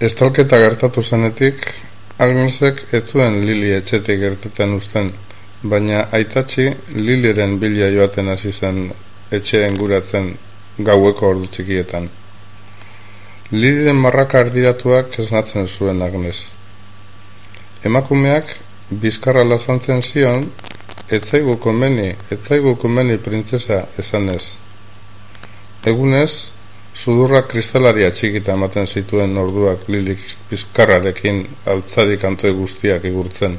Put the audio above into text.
Estalketa gertatu zenetik, Agnesek ez zuen Lili etxetik gertetan uzten, baina aitatxi Liliren bila joaten hasi zen etxeen guratzen gaueko ordu txikietan. Liliren marraka ardiratuak esnatzen zuen Agnes. Emakumeak bizkarra lazantzen zion, etzaigu komeni, etzaigu komeni printzesa esanez. Egunez, Sudurrak kristalaria txikita ematen zituen orduak lilik bizkarrarekin altzadik antoi guztiak igurtzen.